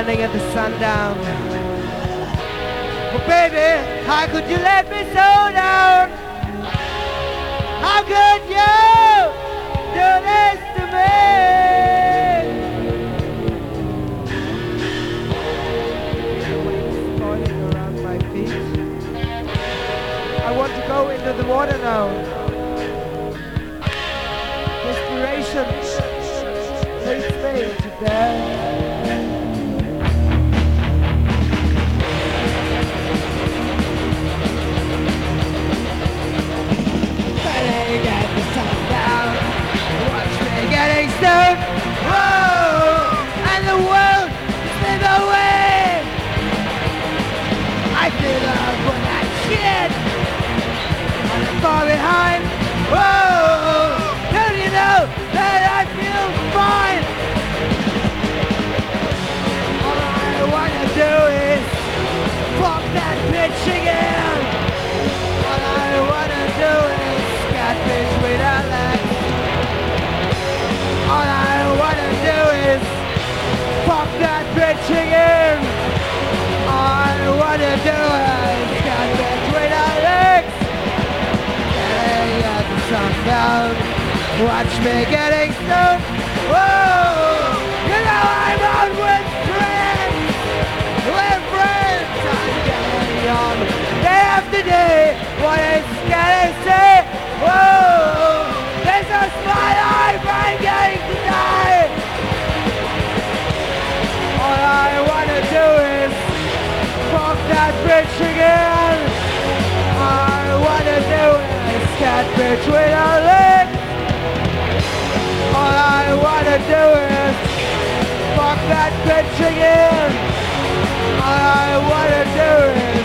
running at the sundown. But baby, how could you let me so down? How could you do this to me? Around my feet. I want to go into the water now. Desperation leads me to death. I feel love when I shit. I'm far behind. Whoa, don't you know that I feel fine? All I wanna do is fuck that bitch again. All I wanna do is catfish without legs. All I wanna do is fuck that bitch again. I wanna do is catfish without legs. Getting at the sundown, watch me getting stoned. Whoa, you know I'm out with friends. We're friends. I'm getting young day after day. What is I say? Whoa, there's a smile Walk that bitching in. I, I want to do it.